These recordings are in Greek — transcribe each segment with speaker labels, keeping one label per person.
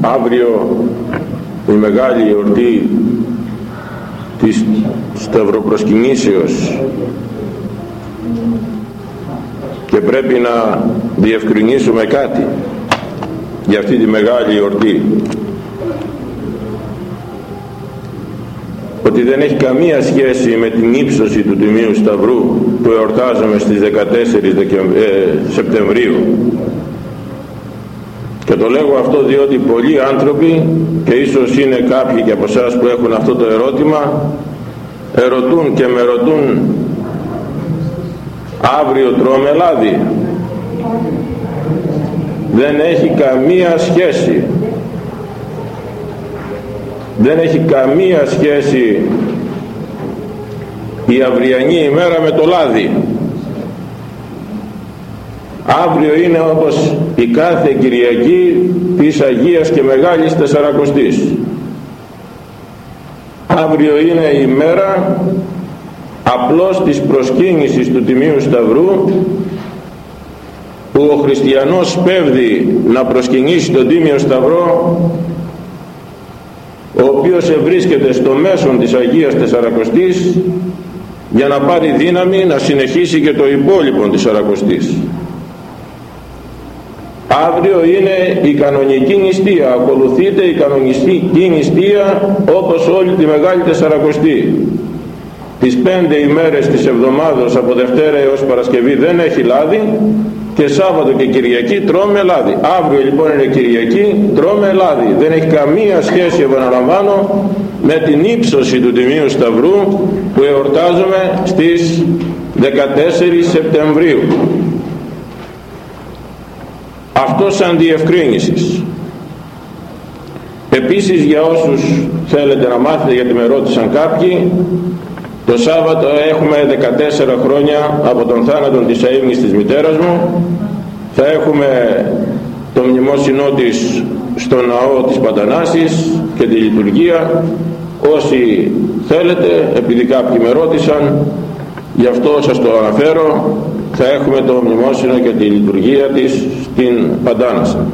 Speaker 1: αύριο η μεγάλη εορτή της Σταυροπροσκυνήσεως. Και πρέπει να διευκρινίσουμε κάτι για αυτή τη μεγάλη εορτή. Ότι δεν έχει καμία σχέση με την ύψωση του Τιμίου Σταυρού που εορτάζουμε στις 14 ε, Σεπτεμβρίου και το λέγω αυτό διότι πολλοί άνθρωποι και ίσως είναι κάποιοι και από εσάς που έχουν αυτό το ερώτημα ερωτούν και με ρωτούν αύριο τρώμε λάδι δεν έχει καμία σχέση. Δεν έχει καμία σχέση η αυριανή ημέρα με το λάδι αύριο είναι όπως η κάθε Κυριακή της Αγίας και Μεγάλης Τεσσαρακοστής. Αύριο είναι η μέρα απλώς της προσκύνησης του Τιμίου Σταυρού που ο χριστιανός πέβδει να προσκυνήσει τον Τίμιο Σταυρό ο οποίος ευρίσκεται στο μέσον της Αγίας Τεσσαρακοστής για να πάρει δύναμη να συνεχίσει και το υπόλοιπο της Σαρακοστής αύριο είναι η κανονική νηστεία. Ακολουθείται η κανονική νηστεία όπως όλη τη Μεγάλη Τεσσαρακοστή. Τις πέντε ημέρες της εβδομάδος από Δευτέρα έως Παρασκευή δεν έχει λάδι και Σάββατο και Κυριακή τρώμε λάδι. Αύριο λοιπόν είναι Κυριακή τρώμε λάδι. Δεν έχει καμία σχέση επαναλαμβάνω με την ύψωση του Τιμίου Σταυρού που εορτάζουμε στις 14 Σεπτεμβρίου αυτός σαν διευκρίνησης. Επίσης για όσους θέλετε να μάθετε γιατί με ρώτησαν κάποιοι το Σάββατο έχουμε 14 χρόνια από τον θάνατο της αείμνης της μητέρας μου. Θα έχουμε το μνημόσυνό της στο ναό της Παντανάσης και τη λειτουργία. Όσοι θέλετε επειδή κάποιοι με ρώτησαν γι' αυτό σας το αναφέρω θα έχουμε το μνημόσυνο και τη λειτουργία της στην Παντάνασα.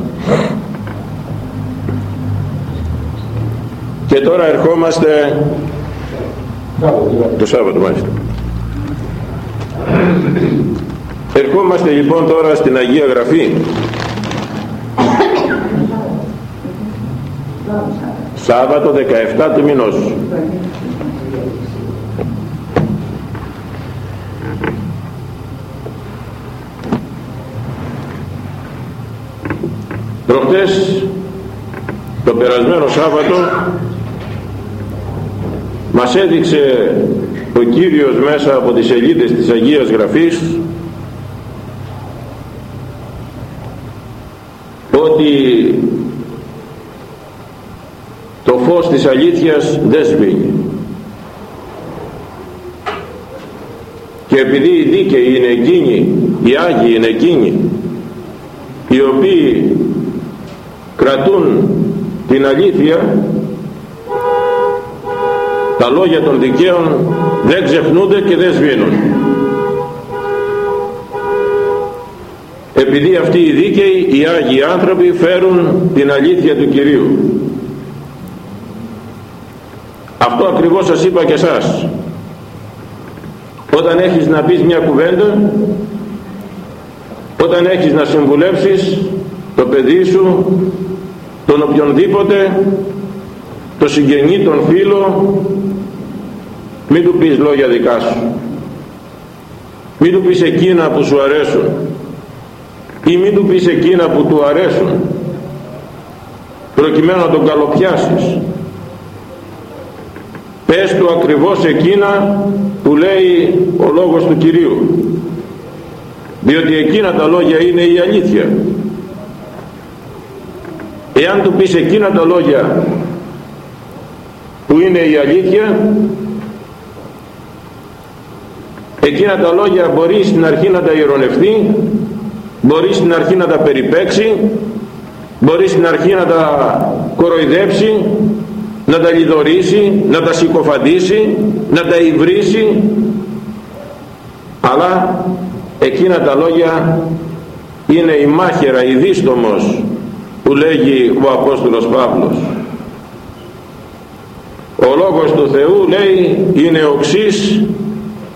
Speaker 1: Και τώρα ερχόμαστε το Σάββατο μάλιστα. Ερχόμαστε λοιπόν τώρα στην Αγία Γραφή. Σάββατο 17 του μηνός Προχτές το περασμένο Σάββατο μας έδειξε ο Κύριος μέσα από τις σελίδες της Αγίας Γραφής ότι το φως της αλήθειας δεν σβήνει. Και επειδή οι δίκαιοι είναι εκείνοι οι Άγιοι είναι εκείνοι οι οποίοι κρατούν την αλήθεια τα λόγια των δικαίων δεν ξεχνούνται και δεν σβήνουν. Επειδή αυτοί οι δίκαιοι οι Άγιοι άνθρωποι φέρουν την αλήθεια του Κυρίου. Αυτό ακριβώς σας είπα και σας όταν έχεις να πεις μια κουβέντα όταν έχεις να συμβουλεύσεις το παιδί σου τον οποιονδήποτε το συγγενή, τον φίλο μην του πεις λόγια δικά σου. Μην του πεις εκείνα που σου αρέσουν ή μην του πεις εκείνα που του αρέσουν προκειμένου να τον καλοπιάσεις. Πες του ακριβώς εκείνα που λέει ο λόγος του Κυρίου διότι εκείνα τα λόγια είναι η αλήθεια εάν του πεις εκείνα τα λόγια που είναι η αλήθεια εκείνα τα λόγια μπορείς στην αρχή να τα ηρωνευτεί μπορείς στην αρχή να τα περιπέξει μπορείς στην αρχή να τα κοροϊδέψει να τα λιδωρήσει να τα συκοφαντήσει να τα υβρίσει. Αλλά εκείνα τα λόγια είναι η μάχαιρα, η δίστομος που λέγει ο Απόστολος Παύλος. Ο Λόγος του Θεού λέει είναι οξύς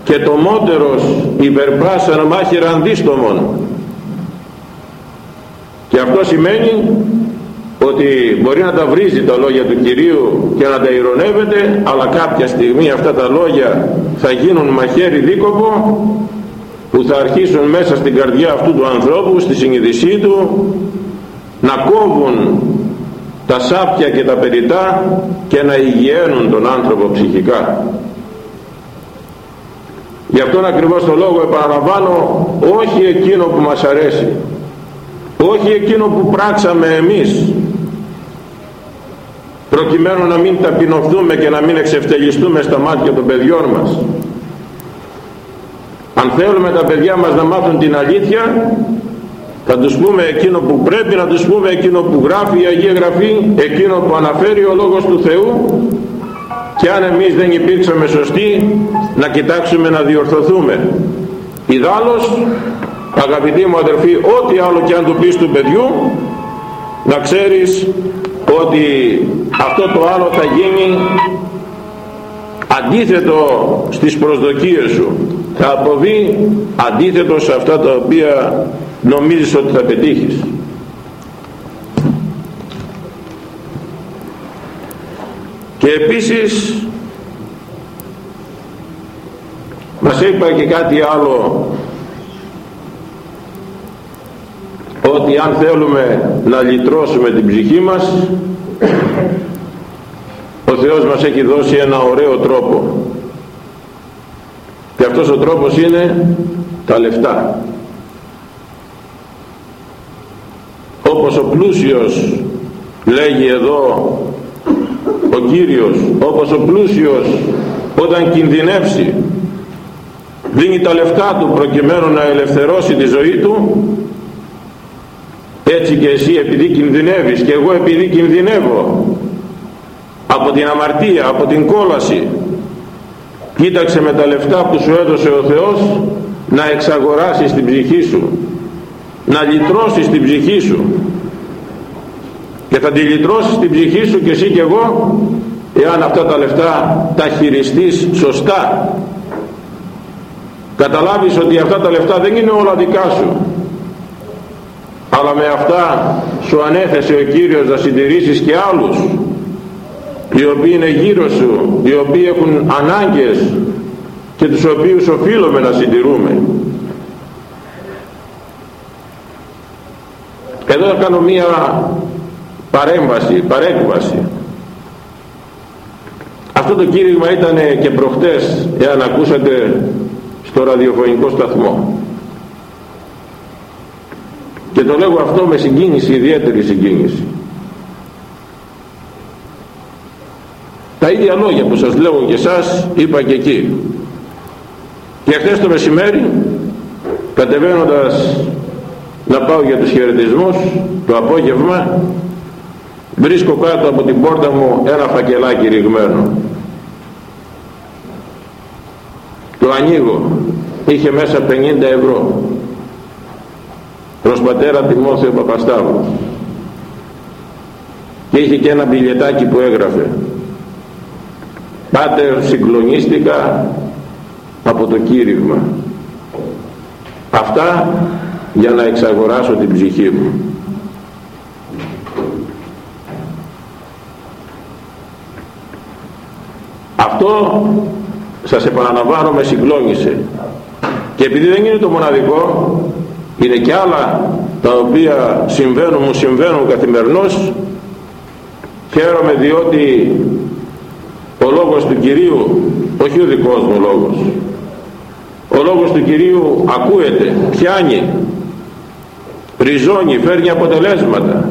Speaker 1: και το μότερος υπερπάσαν μάχηραν δίστομον και αυτό σημαίνει ότι μπορεί να τα βρίζει τα λόγια του Κυρίου και να τα ηρωνεύεται αλλά κάποια στιγμή αυτά τα λόγια θα γίνουν μαχαίρι δίκοπο που θα αρχίσουν μέσα στην καρδιά αυτού του ανθρώπου στη συνειδησή του να κόβουν τα σάπια και τα περιτά και να υγιαίνουν τον άνθρωπο ψυχικά. Γι' αυτόν ακριβώς το λόγο επαναλαμβάνω όχι εκείνο που μας αρέσει όχι εκείνο που πράξαμε εμείς προκειμένου να μην ταπεινωθούμε και να μην εξευτελιστούμε στα μάτια των παιδιών μας. Αν θέλουμε τα παιδιά μας να μάθουν την αλήθεια θα τους πούμε εκείνο που πρέπει να τους πούμε εκείνο που γράφει η Αγία Γραφή εκείνο που αναφέρει ο Λόγος του Θεού. Και αν εμείς δεν υπήρξαμε σωστοί να κοιτάξουμε να διορθωθούμε. Ιδάλλως αγαπητοί μου αδερφοί ό,τι άλλο και αν του πεις του παιδιού να ξέρεις ότι αυτό το άλλο θα γίνει αντίθετο στις προσδοκίες σου. Θα αποβεί αντίθετο σε αυτά τα οποία νομίζεις ότι θα πετύχεις. Και επίσης μας είπα και κάτι άλλο ότι αν θέλουμε να λυτρώσουμε την ψυχή μας ο Θεός μας έχει δώσει ένα ωραίο τρόπο. Και αυτός ο τρόπος είναι τα λεφτά όπως ο πλούσιος λέγει εδώ ο Κύριος όπως ο πλούσιος όταν κινδυνεύσει δίνει τα λεφτά του προκειμένου να ελευθερώσει τη ζωή του έτσι και εσύ επειδή κινδυνεύεις και εγώ επειδή κινδυνεύω από την αμαρτία, από την κόλαση κοίταξε με τα λεφτά που σου έδωσε ο Θεός να εξαγοράσεις την ψυχή σου να λυτρώσεις την ψυχή σου. Και θα τη λυτρώσεις την ψυχή σου και εσύ και εγώ εάν αυτά τα λεφτά τα χειριστείς σωστά. Καταλάβεις ότι αυτά τα λεφτά δεν είναι όλα δικά σου. Αλλά με αυτά σου ανέθεσε ο Κύριος να συντηρήσεις και άλλους οι οποίοι είναι γύρω σου οι οποίοι έχουν ανάγκες και τους οποίους οφείλουμε να συντηρούμε εδώ θα κάνω μία παρέμβαση, παρέκβαση αυτό το κήρυγμα ήταν και προχτές εάν ακούσατε στο ραδιοφωνικό σταθμό. Και το λέγω αυτό με συγκίνηση, ιδιαίτερη συγκίνηση. Τα ίδια λόγια που σας λέω και εσάς είπα και εκεί. Και χθες το μεσημέρι κατεβαίνοντας να πάω για τους χαιρετισμούς το απόγευμα βρίσκω κάτω από την πόρτα μου ένα φακελάκι ρηγμένο. Το ανοίγω είχε μέσα 50 ευρώ. Προς πατέρα Τιμόθεο Παπαστάβου και είχε και ένα μπιλιετάκι που έγραφε. Πάτερ συγκλονίστηκα από το κήρυγμα αυτά για να εξαγοράσω την ψυχή μου. Αυτό σας επαναλαμβάνω με συγκλώνησε. Και επειδή δεν είναι το μοναδικό είναι και άλλα τα οποία συμβαίνουν, μου συμβαίνουν καθημερινώς. Χαίρομαι διότι ο λόγος του Κυρίου όχι ο δικός μου λόγος ο λόγος του Κυρίου ακούεται, πιάνει ριζώνει, φέρνει αποτελέσματα.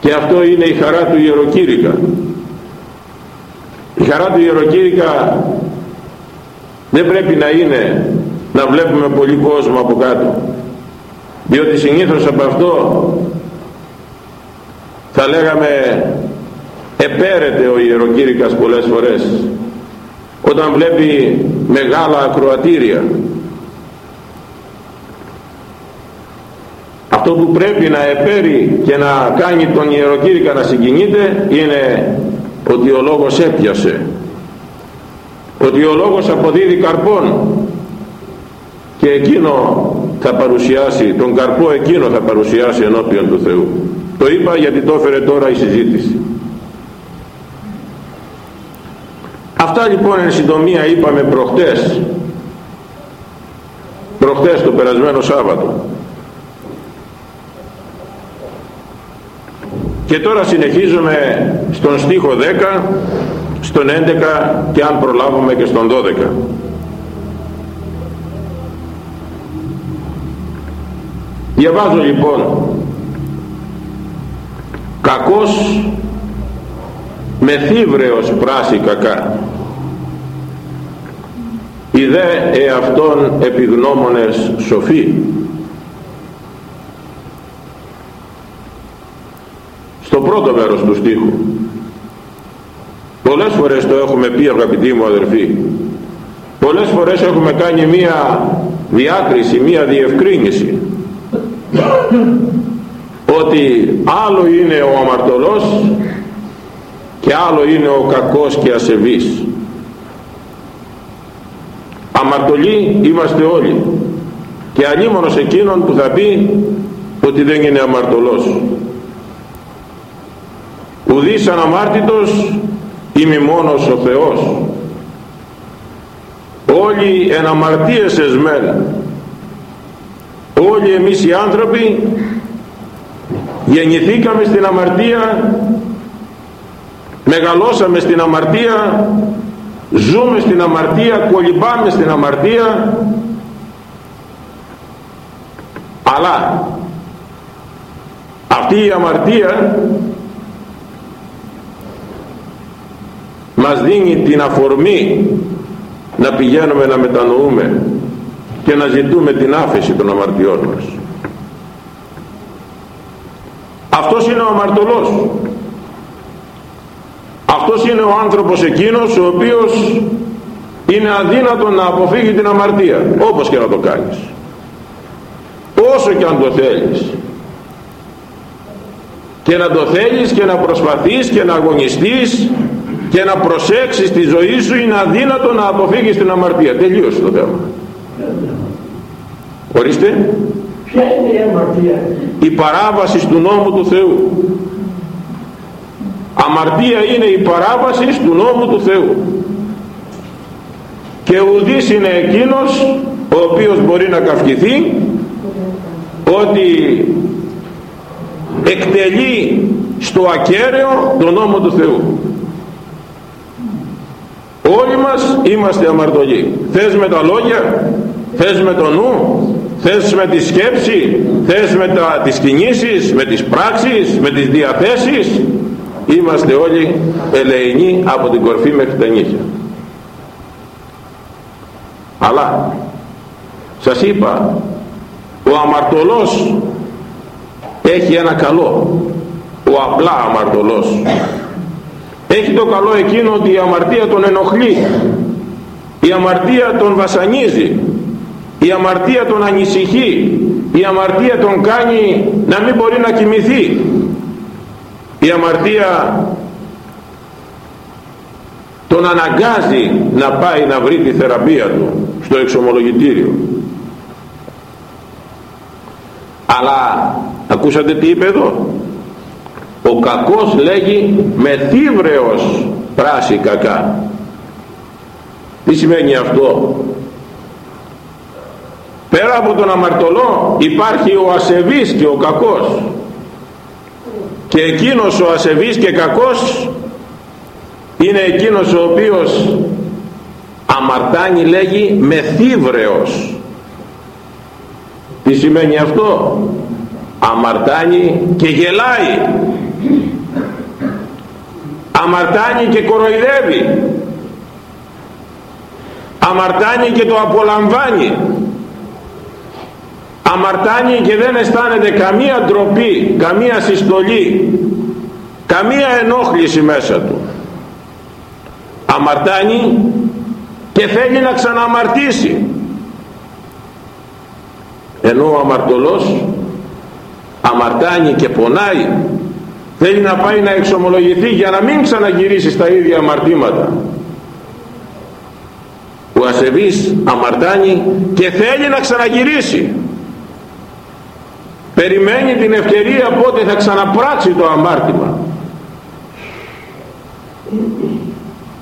Speaker 1: Και αυτό είναι η χαρά του Ιεροκήρυκα. Η χαρά του Ιεροκήρυκα δεν πρέπει να είναι να βλέπουμε πολύ κόσμο από κάτω. Διότι συνήθως από αυτό θα λέγαμε επέρεται ο ιεροκήρυκας πολλές φορές όταν βλέπει μεγάλα ακροατήρια αυτό που πρέπει να επέρει και να κάνει τον ιεροκήρυκα να συγκινείται είναι ότι ο λόγος έπιασε. Ότι ο λόγος αποδίδει καρπόν. Και εκείνο θα παρουσιάσει τον καρπό εκείνο θα παρουσιάσει ενώπιον του Θεού. Το είπα γιατί το έφερε τώρα η συζήτηση. Αυτά λοιπόν εν συντομία είπαμε προχτές. Προχτές το περασμένο Σάββατο και τώρα συνεχίζουμε στον στίχο 10 στον 11 και αν προλάβουμε και στον 12 διαβάζω λοιπόν κακός μεθύβρεος πράσι κακά. Οι δε εαυτόν επιγνώμονες σοφοί στο πρώτο μέρος του στίχου. Πολλές φορές το έχουμε πει αγαπητοί μου αδερφοί. Πολλές φορές έχουμε κάνει μία διάκριση, μία διευκρίνηση. Ότι άλλο είναι ο αμαρτωλός και άλλο είναι ο κακός και ασεβής. Αμαρτωλοί είμαστε όλοι. Και αλίμονος εκείνον που θα πει ότι δεν είναι αμαρτωλός ουδής αναμάρτητος είμαι μόνος ο Θεός. Όλοι εν αμαρτίες εσμέν όλοι εμείς οι άνθρωποι γεννηθήκαμε στην αμαρτία μεγαλώσαμε στην αμαρτία ζούμε στην αμαρτία κολυμπάμε στην αμαρτία. Αλλά αυτή η αμαρτία μας δίνει την αφορμή να πηγαίνουμε να μετανοούμε και να ζητούμε την άφεση των αμαρτιών μας. Αυτός είναι ο αμαρτωλός. Αυτός είναι ο άνθρωπος εκείνος ο οποίος είναι αδύνατο να αποφύγει την αμαρτία όπως και να το κάνεις. Όσο και αν το θέλεις. Και να το θέλεις και να προσπαθείς και να αγωνιστείς και να προσέξεις τη ζωή σου είναι αδύνατο να αποφύγεις την αμαρτία. Τελείωσε το θέμα. Ορίστε.
Speaker 2: Ποια είναι η αμαρτία
Speaker 1: η παράβαση του νόμου του Θεού. Αμαρτία είναι η παράβαση του νόμου του Θεού. Και ουδής είναι εκείνος ο οποίος μπορεί να καυχηθεί ότι εκτελεί στο ακέραιο τον νόμο του Θεού όλοι μας είμαστε αμαρτωλοί. Θες με τα λόγια θες με το νου θες με τη σκέψη θες με τα, τις κινήσεις με τις πράξεις με τις διαθέσεις. Είμαστε όλοι ελεηνοί από την κορφή μέχρι τα νύχια. Αλλά σας είπα ο αμαρτωλός έχει ένα καλό. Ο απλά αμαρτωλός έχει το καλό εκείνο ότι η αμαρτία τον ενοχλεί. Η αμαρτία τον βασανίζει. Η αμαρτία τον ανησυχεί. Η αμαρτία τον κάνει να μην μπορεί να κοιμηθεί. Η αμαρτία τον αναγκάζει να πάει να βρει τη θεραπεία του στο εξομολογητήριο. Αλλά ακούσατε τι είπε εδώ; Ο κακός λέγει μεθύβρεος πράσι κακά. Τι σημαίνει αυτό; Πέρα από τον αμαρτωλό υπάρχει ο ασεβής και ο κακός. Και εκείνος ο ασεβής και κακός είναι εκείνος ο οποίος αμαρτάνει λέγει μεθύβρεος τι σημαίνει αυτό; Αμαρτάνει και γελάει αμαρτάνει και κοροϊδεύει. Αμαρτάνει και το απολαμβάνει. Αμαρτάνει και δεν αισθάνεται καμία ντροπή καμία συστολή καμία ενόχληση μέσα του. Αμαρτάνει και θέλει να ξαναμαρτήσει. Ενώ ο αμαρτωλός αμαρτάνει και πονάει θέλει να πάει να εξομολογηθεί για να μην ξαναγυρίσει στα ίδια αμαρτήματα. Ο ασεβής αμαρτάνει και θέλει να ξαναγυρίσει. Περιμένει την ευκαιρία πότε θα ξαναπράξει το αμάρτημα.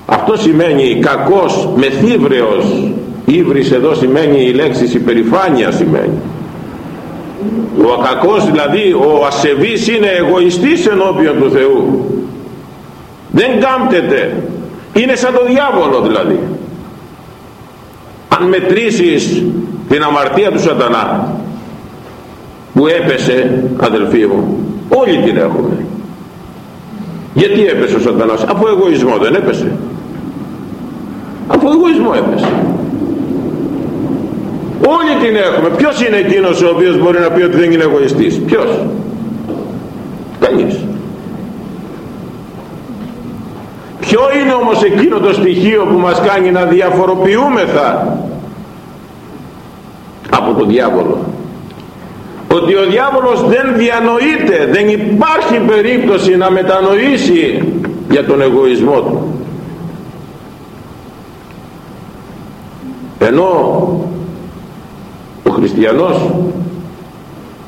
Speaker 1: Αυτό σημαίνει κακός μεθύβρεος. Ύβρις εδώ σημαίνει η λέξη υπερηφάνεια σημαίνει ο κακός δηλαδή ο ασεβής είναι εγωιστής ενώπιον του Θεού. Δεν κάμπτεται. Είναι σαν το διάβολο δηλαδή. Αν μετρήσεις την αμαρτία του σατανά που έπεσε αδελφοί μου όλοι την έχουμε. Γιατί έπεσε ο σατανάς; Από εγωισμό δεν έπεσε. Από εγωισμό έπεσε όλοι την έχουμε. Ποιος είναι εκείνος ο οποίος μπορεί να πει ότι δεν είναι εγωιστής; Ποιος; Κανείς. Ποιο είναι όμως εκείνο το στοιχείο που μας κάνει να διαφοροποιούμεθα από τον διάβολο; Ότι ο διάβολος δεν διανοείται δεν υπάρχει περίπτωση να μετανοήσει για τον εγωισμό του. Ενώ ο χριστιανός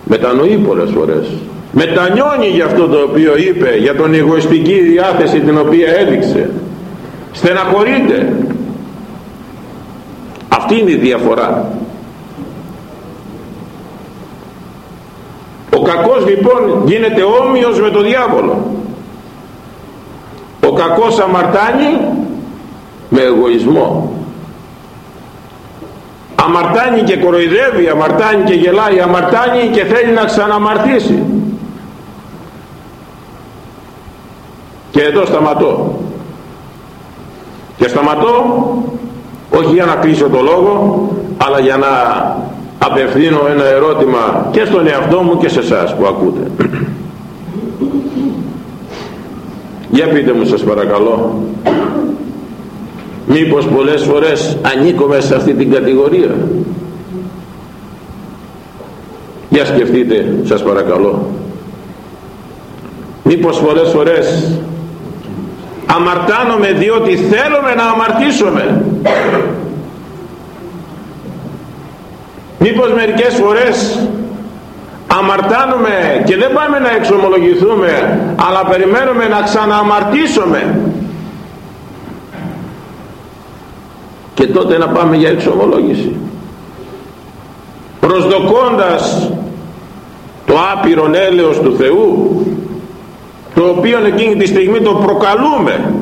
Speaker 1: μετανοεί πολλές φορές. Μετανιώνει για αυτό το οποίο είπε για τον εγωιστική διάθεση την οποία έδειξε. Στεναχωρείται. Αυτή είναι η διαφορά. Ο κακός λοιπόν γίνεται όμοιος με τον διάβολο. Ο κακός αμαρτάνει με εγωισμό αμαρτάνει και κοροϊδεύει αμαρτάνει και γελάει αμαρτάνει και θέλει να ξαναμαρτήσει. Και εδώ σταματώ. Και σταματώ όχι για να κλείσω το λόγο αλλά για να απευθύνω ένα ερώτημα και στον εαυτό μου και σε εσάς που ακούτε. Για πείτε μου σας παρακαλώ μήπως πολλές φορές ανήκουμε σε αυτή την κατηγορία; Για σκεφτείτε σας παρακαλώ. Μήπως πολλές φορές αμαρτάνομαι διότι θέλουμε να αμαρτήσουμε; Μήπως μερικές φορές αμαρτάνουμε και δεν πάμε να εξομολογηθούμε αλλά περιμένουμε να ξανααμαρτήσουμε; Και τότε να πάμε για εξομολόγηση. Προσδοκώντας το άπειρο έλεος του Θεού το οποίο εκείνη τη στιγμή το προκαλούμε.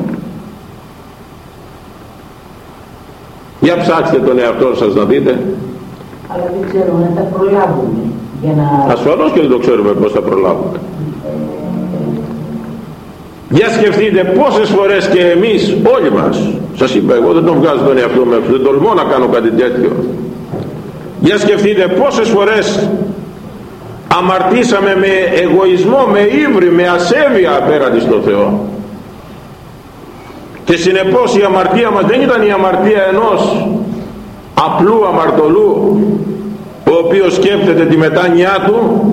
Speaker 1: Για ψάξτε τον εαυτό σας να δείτε.
Speaker 3: Αλλά δεν ξέρουμε να τα προλάβουμε για να...
Speaker 1: ασφαλώς και δεν το ξέρουμε πως θα προλάβουμε για σκεφτείτε πόσες φορές και εμείς όλοι μας σας είπα εγώ δεν τον βγάζω τον εαυτό μου δεν τολμώ να κάνω κάτι τέτοιο. Για σκεφτείτε πόσες φορές αμαρτήσαμε με εγωισμό, με ύβρι, με ασέβεια απέναντι στο Θεό. Και συνεπώς η αμαρτία μας δεν ήταν η αμαρτία ενός απλού αμαρτωλού ο οποίος σκέπτεται τη μετάνοιά του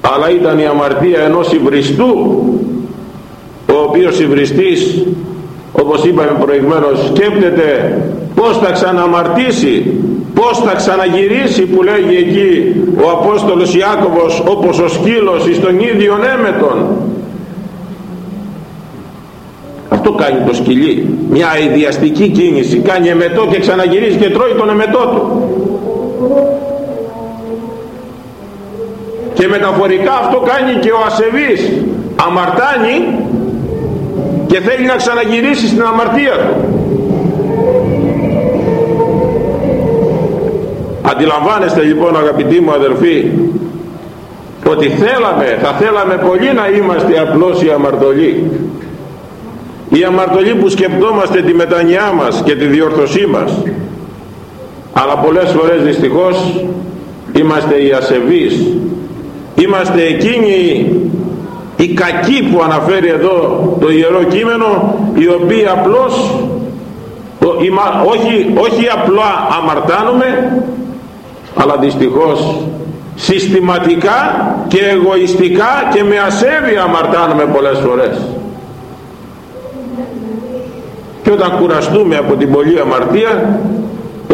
Speaker 1: αλλά ήταν η αμαρτία ενός υβριστού ο οποίος υβριστής όπως είπαμε προηγουμένως σκέπτεται πως θα ξαναμαρτήσει πως θα ξαναγυρίσει που λέγει εκεί ο Απόστολος Ιάκωβος όπως ο σκύλος εις τον ίδιο έμετον. Αυτό κάνει το σκυλί. Μια ιδιαστική κίνηση. Κάνει εμετό και ξαναγυρίζει και τρώει τον εμετό του. Και μεταφορικά αυτό κάνει και ο ασεβής. Αμαρτάνει και θέλει να ξαναγυρίσει στην αμαρτία του. Αντιλαμβάνεστε λοιπόν αγαπητοί μου αδερφοί ότι θέλαμε, θα θέλαμε πολύ να είμαστε απλώς οι αμαρτωλοί. Οι αμαρτωλοί που σκεπτόμαστε τη μετανιά μας και τη διορθωσή μας. Αλλά πολλές φορές δυστυχώς είμαστε οι ασεβείς. Είμαστε εκείνοι οι κακοί που αναφέρει εδώ το Ιερό Κείμενο οι οποίοι απλώς όχι, όχι απλά αμαρτάνουμε αλλά δυστυχώς συστηματικά και εγωιστικά και με ασέβεια αμαρτάνουμε πολλές φορές. Και όταν κουραστούμε από την πολλή αμαρτία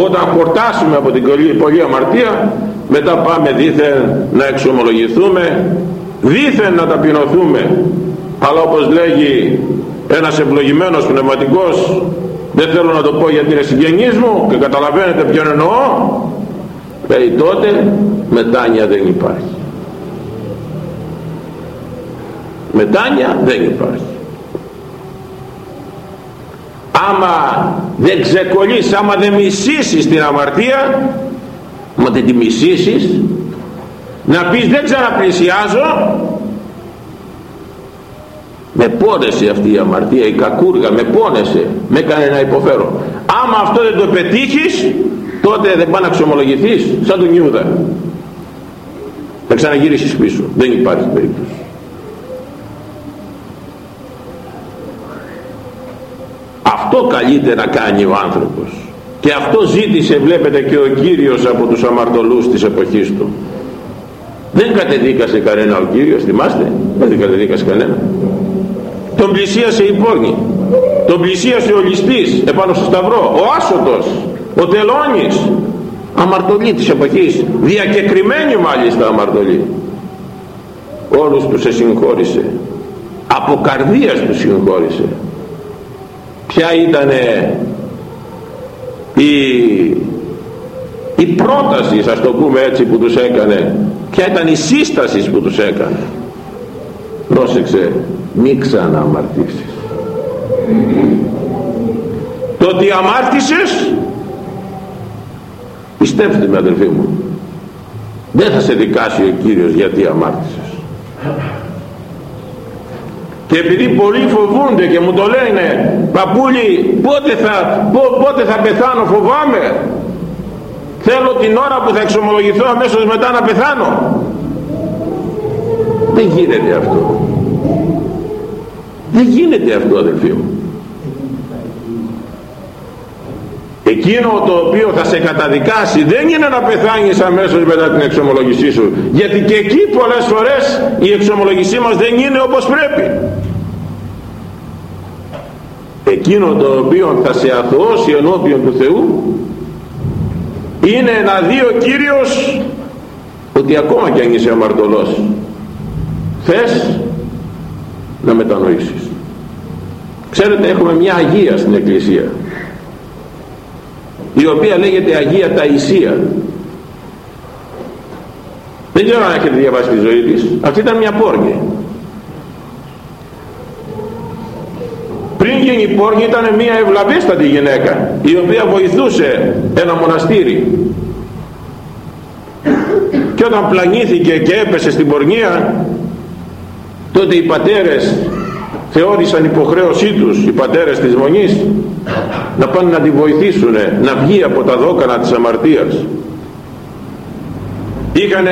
Speaker 1: όταν χορτάσουμε από την πολλή αμαρτία μετά πάμε δήθεν να εξομολογηθούμε δήθεν να ταπεινωθούμε αλλά όπως λέγει ένας ευλογημένος πνευματικός δεν θέλω να το πω γιατί είναι συγγενής μου και καταλαβαίνετε ποιον εννοώ λέει τότε μετάνοια δεν υπάρχει μετάνοια δεν υπάρχει. Άμα δεν ξεκολλείς άμα δεν μισήσεις την αμαρτία άμα δεν τη μισήσεις να πεις δεν ξαναπλησιάζω με πόνεσε αυτή η αμαρτία η κακούργα με πόνεσε. Με έκανε να υποφέρω. Άμα αυτό δεν το πετύχεις τότε δεν πάει να ξομολογηθείς σαν τον Ιούδα. Θα ξαναγυρίσεις πίσω. Δεν υπάρχει περίπτωση. Αυτό καλείται να κάνει ο άνθρωπος. Και αυτό ζήτησε βλέπετε και ο Κύριος από τους αμαρτωλούς της εποχής του δεν κατεδίκασε κανένα ο Κύριος θυμάστε; Δεν κατεδίκασε κανένα. Τον πλησίασε η πόρνη. Τον πλησίασε ο ληστής επάνω στο σταυρό ο άσωτος ο τελώνης. Αμαρτωλή της εποχής διακεκριμένη μάλιστα αμαρτωλή όλους τους εσυγχώρησε. Από καρδίας τους συγχώρησε. Ποια ήταν η, η πρόταση σας το πούμε έτσι που τους έκανε ποια ήταν η σύσταση που τους έκανε. Πρόσεξε μη ξανααμαρτήσεις το ότι αμάρτησες πιστέψτε με αδελφοί μου δεν θα σε δικάσει ο Κύριος γιατί αμάρτησες. Και επειδή πολλοί φοβούνται και μου το λένε παππούλη πότε θα, πότε θα πεθάνω φοβάμαι θέλω την ώρα που θα εξομολογηθώ αμέσως μετά να πεθάνω. Δεν γίνεται αυτό. Δεν γίνεται αυτό αδελφοί μου. Εκείνο το οποίο θα σε καταδικάσει δεν είναι να πεθάνεις αμέσως μετά την εξομολογησή σου. Γιατί και εκεί πολλές φορές η εξομολογησή μας δεν είναι όπως πρέπει. Εκείνο το οποίο θα σε αθωώσει ενώπιον του Θεού είναι να δει ο Κύριος ότι ακόμα κι αν είσαι αμαρτωλός θες να μετανοήσεις. Ξέρετε έχουμε μια Αγία στην Εκκλησία η οποία λέγεται Αγία Ταϊσία δεν ξέρω αν έχετε διαβάσει τη ζωή της. Αυτή ήταν μια πόρνη πριν γίνει πόρνη ήταν μια ευλαβέστατη γυναίκα η οποία βοηθούσε ένα μοναστήρι. Και όταν πλανήθηκε και έπεσε στην πορνεία τότε οι πατέρες θεώρησαν υποχρέωσή τους οι πατέρες της Μονής να πάνε να τη βοηθήσουν να βγει από τα δόκανα της αμαρτίας. Είχαν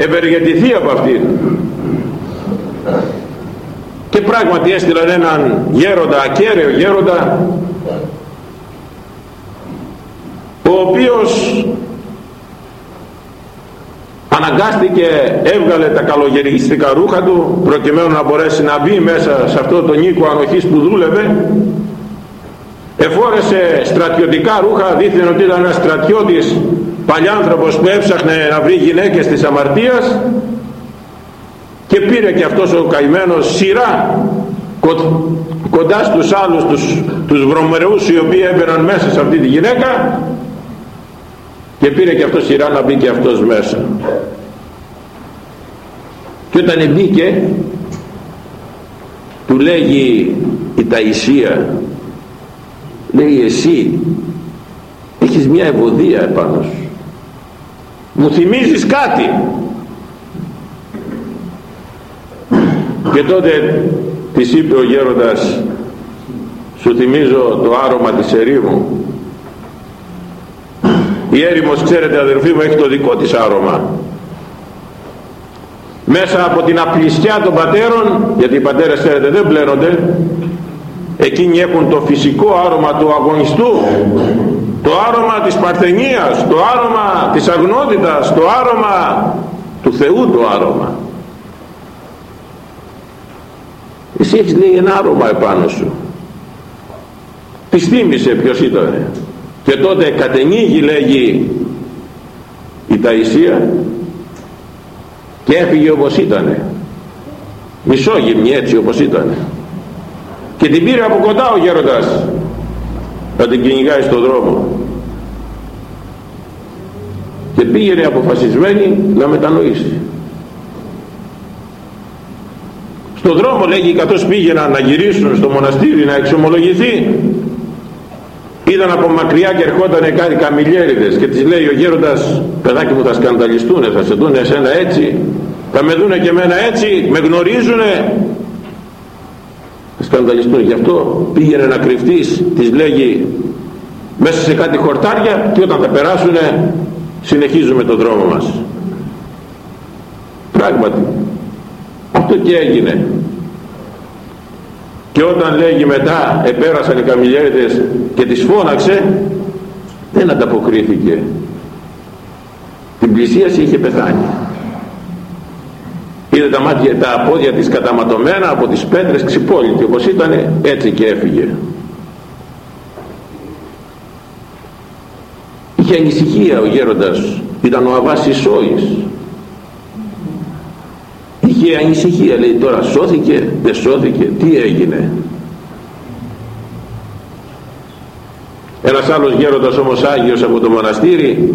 Speaker 1: ευεργετηθεί από αυτήν και πράγματι έστειλαν έναν γέροντα ακέραιο γέροντα ο οποίος αναγκάστηκε έβγαλε τα καλογεριστικά ρούχα του προκειμένου να μπορέσει να μπει μέσα σε αυτό το οίκο ανοχής που δούλευε. Εφόρεσε στρατιωτικά ρούχα δίθεν ότι ήταν ένας στρατιώτης παλιάνθρωπος που έψαχνε να βρει γυναίκες της αμαρτίας και πήρε και αυτός ο καημένος σειρά κοντά στους άλλους τους, τους βρωμερούς οι οποίοι έμπαιναν μέσα σε αυτή τη γυναίκα. Και πήρε και αυτός σειρά να μπει και αυτός μέσα. Και όταν μπήκε του λέγει η Ταϊσία λέει εσύ έχεις μια ευωδία επάνω σου. Μου θυμίζεις κάτι και τότε της είπε ο γέροντας σου θυμίζω το άρωμα της ερήμου. Η έρημος ξέρετε αδερφοί μου έχει το δικό της άρωμα. Μέσα από την απλησιά των πατέρων γιατί οι πατέρες ξέρετε δεν πλένονται εκείνοι έχουν το φυσικό άρωμα του αγωνιστού. Το άρωμα της παρθενίας το άρωμα της αγνότητας το άρωμα του Θεού το άρωμα εσύ έχεις λέει ένα άρωμα επάνω σου. Της θύμισε ποιος ήταν. Και τότε κατενήγει λέγει η Ταϊσία και έφυγε όπως ήτανε. Μισόγυμνη έτσι όπως ήτανε. Και την πήρε από κοντά ο γέροντας. Να την κυνηγάει στον δρόμο. Και πήγαινε αποφασισμένη να μετανοήσει στον δρόμο λέγει καθώς πήγαιναν να γυρίσουν στο μοναστήρι να εξομολογηθεί είδαν από μακριά και ερχόταν κάτι καμιλιέριδες και της λέει ο γέροντας παιδάκι μου θα σκανδαλιστούν θα σε δούνε εσένα έτσι θα με δούνε και εμένα έτσι με γνωρίζουνε θα σκανδαλιστούν γι' αυτό πήγαινε να κρυφτείς της λέγει μέσα σε κάτι χορτάρια και όταν θα περάσουνε συνεχίζουμε τον δρόμο μας πράγματι αυτό και έγινε. Και όταν λέγει μετά επέρασαν οι καμιλιέριδες και τις φώναξε δεν ανταποκρίθηκε. Την πλησίαση είχε πεθάνει. Είδε τα μάτια τα πόδια της καταματωμένα από τις πέτρες ξυπόλυτη όπως ήταν έτσι και έφυγε. Είχε ανησυχία ο γέροντας. Ήταν ο Αβάς Ισόης είχε ανησυχία λέει τώρα σώθηκε δεν σώθηκε τι έγινε; Ένας άλλος γέροντας όμως Άγιος από το μοναστήρι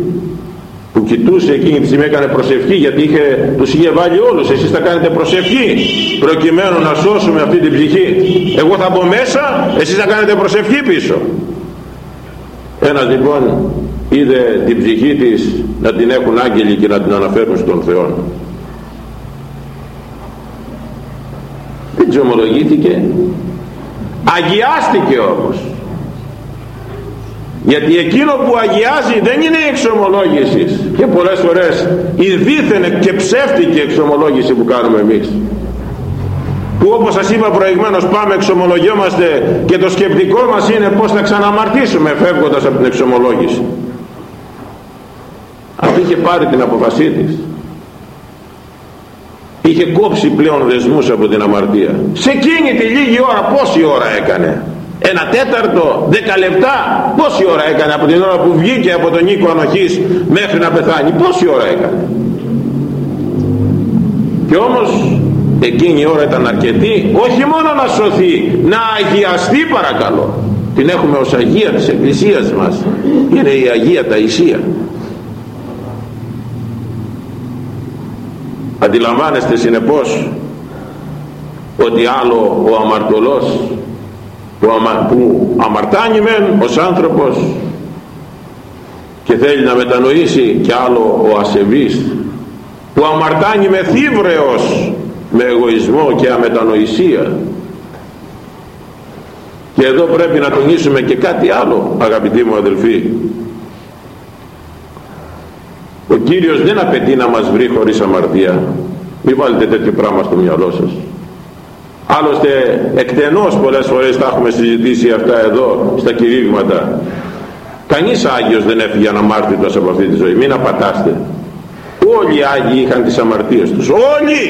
Speaker 1: που κοιτούσε εκείνη τη στιγμή έκανε προσευχή γιατί είχε, τους είχε βάλει όλους εσείς θα κάνετε προσευχή προκειμένου να σώσουμε αυτή την ψυχή. Εγώ θα μπω μέσα εσείς θα κάνετε προσευχή πίσω. Ένας λοιπόν είδε την ψυχή της να την έχουν άγγελοι και να την αναφέρουν στον Θεό ξομολογήθηκε αγιάστηκε όμως. Γιατί εκείνο που αγιάζει δεν είναι η εξομολόγηση. Και πολλές φορές η δίθεν και ψεύτικη εξομολόγηση που κάνουμε εμείς. Που όπως σας είπα προηγουμένως πάμε εξομολογιόμαστε και το σκεπτικό μας είναι πως θα ξαναμαρτήσουμε φεύγοντας από την εξομολόγηση. Αυτή είχε πάρει την αποφασή της είχε κόψει πλέον δεσμούς από την αμαρτία. Σε εκείνη τη λίγη ώρα πόση ώρα έκανε; Ένα τέταρτο, δέκα λεπτά πόση ώρα έκανε από την ώρα που βγήκε από τον οίκο ανοχής μέχρι να πεθάνει; Πόση ώρα έκανε; Και όμως εκείνη η ώρα ήταν αρκετή όχι μόνο να σωθεί να αγιαστεί παρακαλώ. Την έχουμε ως Αγία της Εκκλησίας μας. Είναι η Αγία Ταϊσία αντιλαμβάνεστε συνεπώς ότι άλλο ο αμαρτωλός που, αμα, που αμαρτάνει μεν ως άνθρωπος και θέλει να μετανοήσει και άλλο ο ασεβής που αμαρτάνει με θύβρεος με εγωισμό και αμετανοησία. Και εδώ πρέπει να τονίσουμε και κάτι άλλο αγαπητοί μου αδελφοί ο Κύριος δεν απαιτεί να μας βρει χωρίς αμαρτία. Μην βάλετε τέτοιο πράγμα στο μυαλό σας. Άλλωστε εκτενώς πολλές φορές τα έχουμε συζητήσει αυτά εδώ στα κηρύγματα. Κανείς Άγιος δεν έφυγε αναμάρτητος από αυτή τη ζωή. Μην απατάστε. Όλοι οι Άγιοι είχαν τις αμαρτίες τους. Όλοι!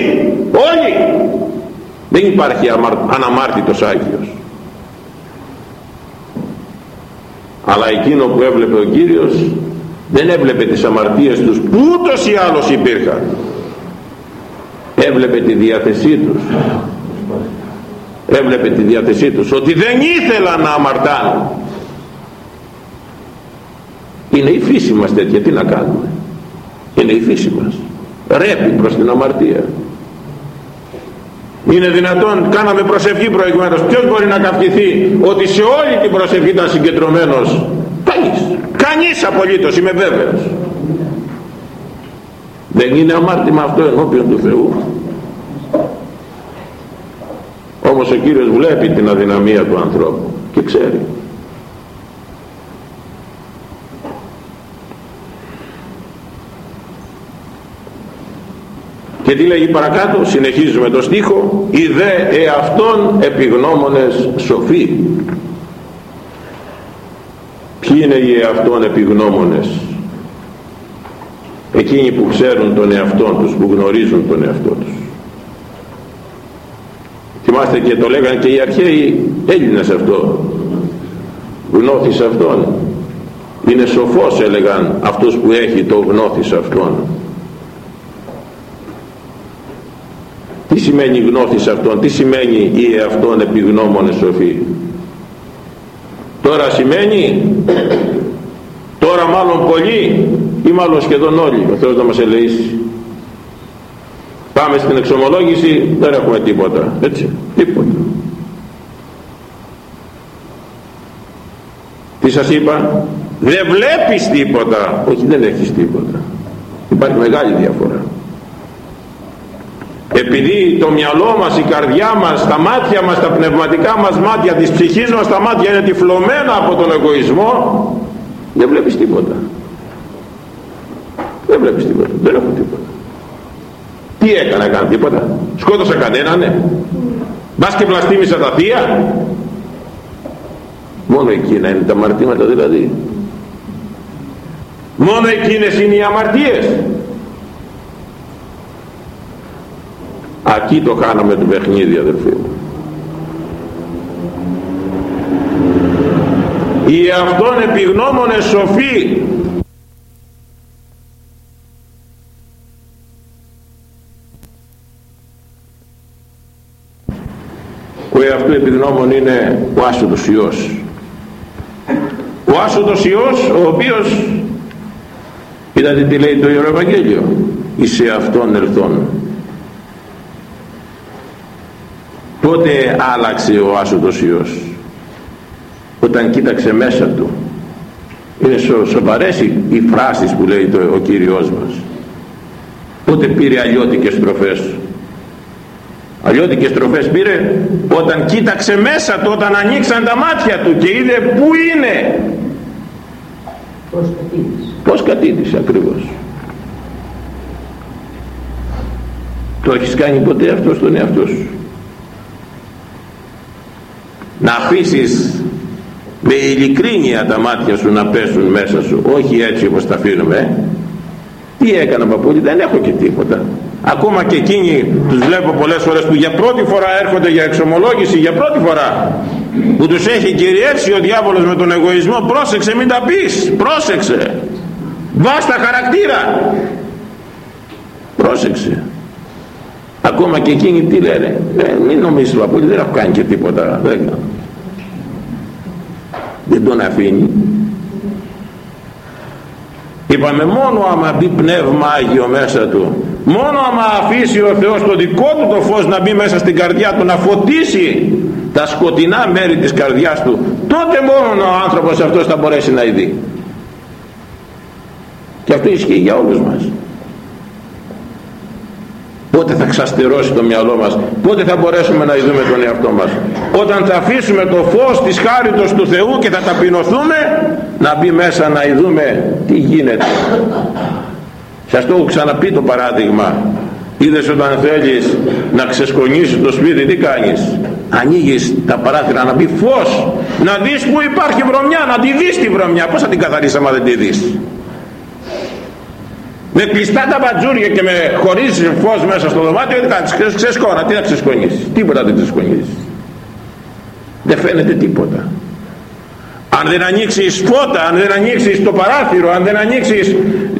Speaker 1: Όλοι! Δεν υπάρχει αναμάρτητος Άγιος. Αλλά εκείνο που έβλεπε ο Κύριος δεν έβλεπε τις αμαρτίες τους που ούτως ή άλλως υπήρχαν. Έβλεπε τη διάθεσή τους. Έβλεπε τη διάθεσή τους ότι δεν ήθελαν να αμαρτάνουν είναι η φύση μας τέτοια τι να κάνουμε. Είναι η φύση μας. Ρέπει προς την αμαρτία. Είναι δυνατόν κάναμε προσευχή προηγουμένως. Ποιος μπορεί να καυχηθεί ότι σε όλη την προσευχή ήταν συγκεντρωμένος κανείς κανείς απολύτως είμαι βέβαιος. Δεν είναι αμάρτημα αυτό ενώπιον του Θεού. Όμως ο Κύριος βλέπει την αδυναμία του ανθρώπου και ξέρει. Και τι λέγει παρακάτω συνεχίζουμε το στίχο οι δε εαυτόν επιγνώμονες σοφοί ποιοι είναι οι εαυτόν επιγνώμονες εκείνοι που ξέρουν τον εαυτό τους που γνωρίζουν τον εαυτό τους. Θυμάστε και το λέγανε και οι αρχαίοι Έλληνες αυτό. Γνώθης αυτόν. Είναι σοφός έλεγαν αυτός που έχει το γνώθης αυτόν. Τι σημαίνει γνώθης αυτόν τι σημαίνει η εαυτόν επιγνώμονε σοφή; Τώρα σημαίνει τώρα μάλλον πολλοί ή μάλλον σχεδόν όλοι ο Θεός να μας ελεήσει. Πάμε στην εξομολόγηση δεν έχουμε τίποτα έτσι τίποτα. Τι σας είπα; Δεν βλέπεις τίποτα. Όχι δεν έχεις τίποτα. Υπάρχει μεγάλη διαφορά επειδή το μυαλό μας, η καρδιά μας, τα μάτια μας, τα πνευματικά μας μάτια της ψυχής μας τα μάτια είναι τυφλωμένα από τον εγωισμό δεν βλέπεις τίποτα. Δεν βλέπεις τίποτα. Δεν έχω τίποτα. Τι έκανα καν τίποτα. Σκότωσα κανέναν ναι μπας και βλαστήμισα τα θεία. Μόνο εκείνα είναι τα αμαρτήματα δηλαδή. Μόνο εκείνες είναι οι αμαρτίες Ακεί το κάναμε το παιχνίδι αδελφοί μου. Οι αυτόν επιγνώμονες σοφοί. Ο εαυτού επιγνώμων είναι ο άσοδος Υιός. Ο άσοδος Υιός ο οποίος είδατε τι λέει το Ιερό Ευαγγέλιο εις αυτόν ελθόν πότε άλλαξε ο άσωτος Υιός; Όταν κοίταξε μέσα του. Είναι σο, σοβαρές οι, οι φράσεις που λέει το, ο Κύριος μας. Πότε πήρε αλλιώτικες τροφές αλλιώτικες τροφές πήρε όταν κοίταξε μέσα του όταν ανοίξαν τα μάτια του και είδε πού είναι.
Speaker 3: Πως κατήντησε
Speaker 1: πως κατήντησε ακριβώς. Το έχεις κάνει ποτέ αυτό στον εαυτό σου; Να αφήσεις με ειλικρίνεια τα μάτια σου να πέσουν μέσα σου. Όχι έτσι όπως τα αφήνουμε. Τι έκανα παππούλη δεν έχω και τίποτα. Ακόμα και εκείνοι τους βλέπω πολλές φορές που για πρώτη φορά έρχονται για εξομολόγηση για πρώτη φορά που τους έχει κυριεύσει ο διάβολος με τον εγωισμό πρόσεξε μην τα πεις. Πρόσεξε. Βάστα χαρακτήρα. Πρόσεξε. Ακόμα και εκείνοι τι λένε. Ε, μην νομίζεις παππούλη δεν έχω κάνει και τίποτα. Δεν, δεν τον αφήνει. Είπαμε μόνο άμα μπει πνεύμα Άγιο μέσα του μόνο άμα αφήσει ο Θεός το δικό του το φως να μπει μέσα στην καρδιά του να φωτίσει τα σκοτεινά μέρη της καρδιάς του τότε μόνο ο άνθρωπος αυτός θα μπορέσει να ειδεί. Και αυτό ισχύει για όλους μας πότε θα ξαστερώσει το μυαλό μας. Πότε θα μπορέσουμε να ειδούμε τον εαυτό μας. Όταν θα αφήσουμε το φως της χάριτος του Θεού και θα ταπεινωθούμε να μπει μέσα να ειδούμε τι γίνεται. Σας το έχω ξαναπεί το παράδειγμα. Είδες όταν θέλεις να ξεσκονίσεις το σπίτι τι κάνεις; Ανοίγεις τα παράθυρα να μπει φως. Να δεις που υπάρχει βρωμιά να τη δεις τη βρωμιά. Πως θα την καθαρίσεις άμα δεν τη δεις; Με κλειστά τα μπατζούρια και με χωρίς φως μέσα στο δωμάτιο δεν κάνεις ξεσκόνα τι να ξεσκονίσεις; Τίποτα δεν ξεσκονίσεις. Δεν φαίνεται τίποτα. Αν δεν ανοίξεις φώτα αν δεν ανοίξεις το παράθυρο αν δεν ανοίξεις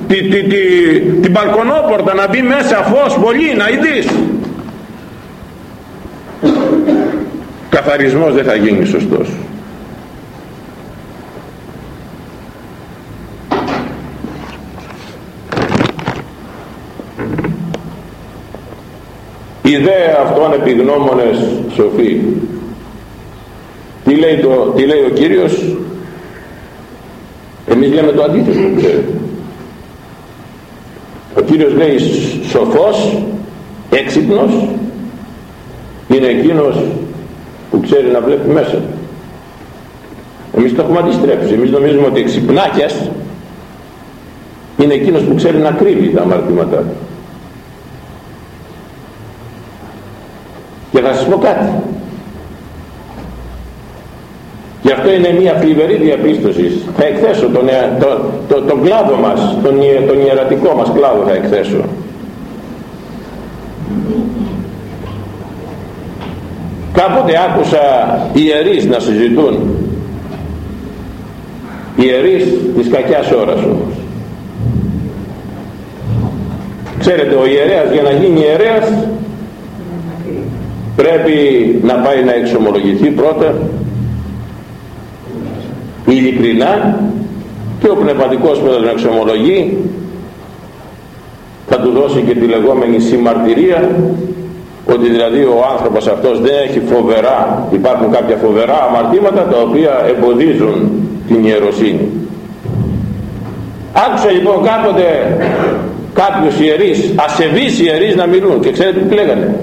Speaker 1: τη, τη, τη, την μπαλκονόπορτα να μπει μέσα φως πολύ να ειδείς. Καθαρισμός δεν θα γίνει σωστός ιδέα αυτών επιγνώμονες σοφοί τι λέει, το, τι λέει ο Κύριος; Εμείς λέμε το αντίθετο ο Κύριος λέει σοφός έξυπνος είναι εκείνος που ξέρει να βλέπει μέσα. Εμείς το έχουμε αντιστρέψει. Εμείς νομίζουμε ότι εξυπνάκιας είναι εκείνος που ξέρει να κρύβει τα αμαρτήματά του και θα σας πω κάτι. Και αυτό είναι μια θλιβερή διαπίστωση. Θα εκθέσω τον, το, το, τον κλάδο μας τον, τον ιερατικό μας κλάδο θα εκθέσω. Κάποτε άκουσα ιερείς να συζητούν. Ιερείς της κακιάς ώρας όμως. Ξέρετε ο ιερέας για να γίνει ιερέας πρέπει να πάει να εξομολογηθεί πρώτα ειλικρινά και ο πνευματικός που τον εξομολογεί θα του δώσει και τη λεγόμενη συμμαρτυρία ότι δηλαδή ο άνθρωπος αυτός δεν έχει φοβερά υπάρχουν κάποια φοβερά αμαρτήματα τα οποία εμποδίζουν την ιεροσύνη. Άκουσα λοιπόν κάποτε κάποιους ιερείς ασεβείς ιερείς να μιλούν και ξέρετε τι λέγανε;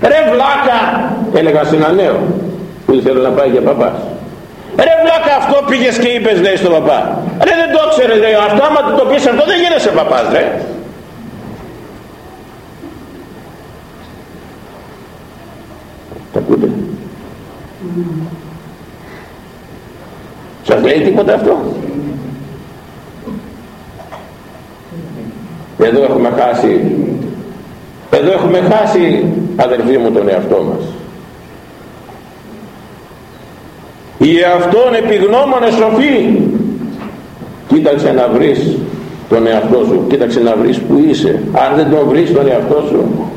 Speaker 1: Ρε βλάκα! Έλεγα σε ένα νέο που ήθελε να πάει για παπάς ρε βλάκα αυτό πήγες και είπες λέει στον παπά ρε δεν το ξέρε λέει αυτό άμα το πεις αυτό δεν γίνεσαι παπάς ρε. Τα ακούτε; Σας λέει τίποτα αυτό; Εδώ έχουμε χάσει εδώ έχουμε χάσει αδερφοί μου τον εαυτό μας. Οι εαυτόν επιγνώμονες σοφοί. Κοίταξε να βρεις τον εαυτό σου. Κοίταξε να βρεις που είσαι. Αν δεν τον βρεις τον εαυτό σου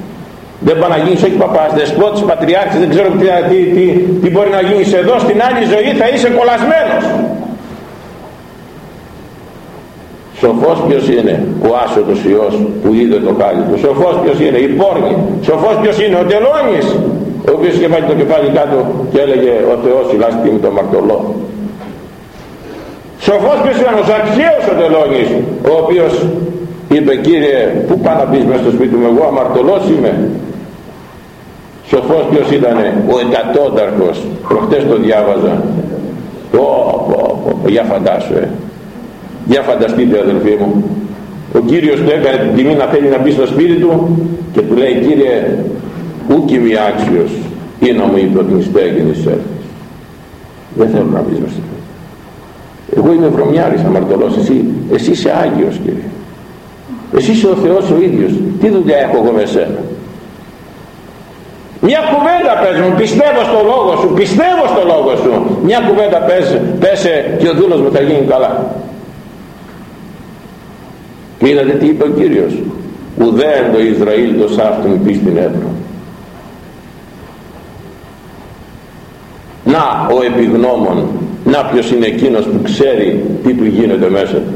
Speaker 1: δεν πάει να γίνεις όχι παπάς, δεσπότης, πατριάρχης, δεν ξέρω τι, τι, τι, τι μπορεί να γίνεις εδώ, στην άλλη ζωή θα είσαι κολλασμένος. Σοφός ποιος είναι, ο άσωτος Υιός που είδε το χάλι του. Σοφός ποιος είναι, η πόρνη. Σοφός ποιος είναι, ο τελώνης, ο οποίος είχε βάλει το κεφάλι κάτω και έλεγε ο Θεός ηλάστη με το μαρτωλό. Σοφός ποιος είναι, ο Ζαξίος ο τελώνης, ο οποίος είπε κύριε πού πάει να μπεις μέσα στο σπίτι μου; Εγώ αμαρτωλός είμαι σοφός ποιος ήτανε ο εκατόνταρχος προχτές το διάβαζα πω, πω, πω, για φαντάσου ε. Για φανταστείτε αδελφοί μου ο Κύριος του έκανε την τιμή να θέλει να μπει στο σπίτι του και του λέει κύριε ούκη μη άξιος ή να μου είπε ότι μη δεν θέλω να μπεις μέσα. Στο εγώ είμαι βρωμιάρης αμαρτωλός εσύ, εσύ είσαι Άγιος κύριε. Εσύ είσαι ο Θεός ο ίδιος. Τι δουλειά έχω εγώ με σένα; Μια κουβέντα πες μου, πιστεύω στο λόγο σου, πιστεύω στο λόγο σου. Μια κουβέντα πες, πέσε και ο δούλος μου θα γίνει καλά. Και είδατε τι είπε ο Κύριος. Ουδέν το Ισραήλ το σάφτουν πει στην Εύρο. Να ο επιγνώμων, να ποιος είναι εκείνος που ξέρει τι του γίνεται μέσα του.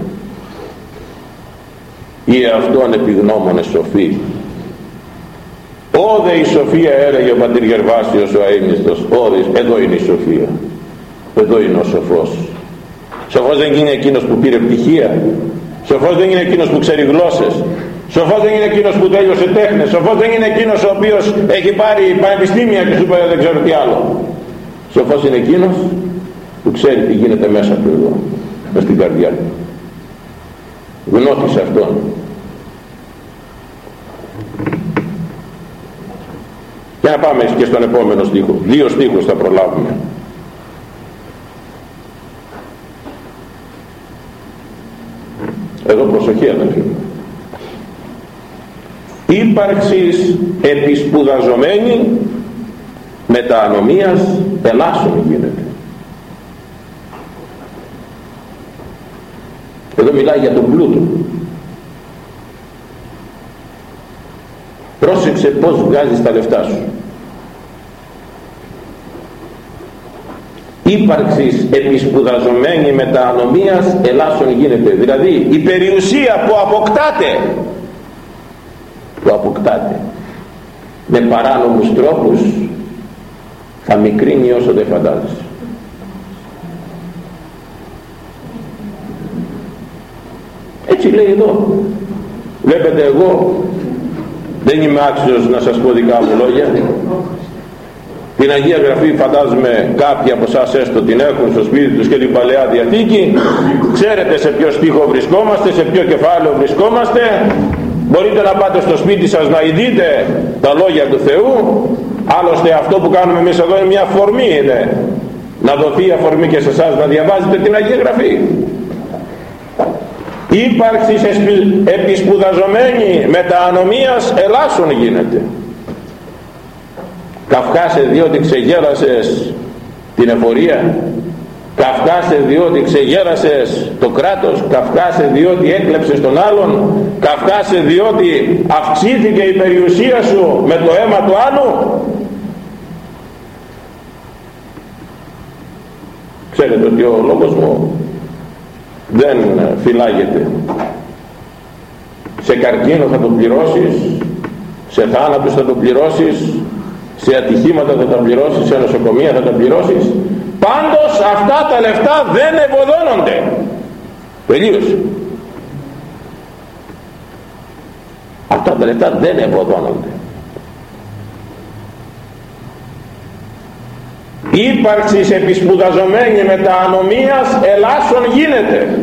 Speaker 1: Ή αυτόν επιγνώμονες σοφοί Όδε η σοφία έλεγε ο πατήρ Γερβάσιος ο αείμνηστος. Όδε, εδώ είναι η σοφία. Εδώ είναι ο σοφός. Σοφός δεν είναι εκείνος που πήρε πτυχία. Σοφός δεν είναι εκείνος που ξέρει γλώσσες. Σοφός δεν είναι εκείνος που τέλειωσε τέχνες. Σοφός δεν είναι εκείνος ο οποίος έχει πάρει πανεπιστήμια και σου πει δεν ξέρω τι άλλο. Σοφός είναι εκείνος που ξέρει τι γίνεται μέσα του εδώ. Μες στην καρδιά του. Γνώθησε αυτόν. Για να πάμε και στον επόμενο στίχο. Δύο στίχους θα προλάβουμε. Εδώ προσοχή αδελφοί μου. Ήπαρξης επισπουδαζομένη μετανομίας ελάσσον γίνεται. Εδώ μιλάει για τον πλούτο. Πρόσεξε πως βγάζεις τα λεφτά σου. Ύπαρξης επισπουδαζομένη μετανομίας ελάσσον γίνεται. Δηλαδή η περιουσία που αποκτάτε που αποκτάτε με παράνομους τρόπους θα μικρύνει όσο δεν φαντάζεσαι. Έτσι λέει εδώ. Βλέπετε εγώ δεν είμαι άξιος να σας πω δικά μου λόγια την Αγία Γραφή φαντάζομαι κάποιοι από εσάς έστω την έχουν στο σπίτι τους και την Παλαιά Διαθήκη. Ξέρετε σε ποιο στίχο βρισκόμαστε σε ποιο κεφάλαιο βρισκόμαστε. Μπορείτε να πάτε στο σπίτι σας να ειδείτε τα λόγια του Θεού. Άλλωστε αυτό που κάνουμε εμείς εδώ είναι μια φορμή είναι να δοθεί αφορμή και σε εσάς να διαβάζετε την Αγία Γραφή. Ύπαρξης επισπουδαζομένη με τα ανομίας ελάσσον γίνεται καυχάσε διότι ξεγέλασες την εφορία. Καυχάσε διότι ξεγέρασες το κράτος. Καυχάσε διότι έκλεψες τον άλλον. Καυχάσε διότι αυξήθηκε η περιουσία σου με το αίμα του άλλου. Ξέρετε ότι ο λόγος μου δεν φυλάγεται. Σε καρκίνο θα το πληρώσεις σε θάνατος θα το πληρώσεις σε ατυχήματα θα τα πληρώσεις σε νοσοκομεία θα τα πληρώσεις. Πάντως αυτά τα λεφτά δεν ευωδώνονται. Τελείωσε αυτά τα λεφτά δεν ευωδώνονται. Ύπαρξης επισπουδαζομένη με τα ανομίας ελάσσον γίνεται.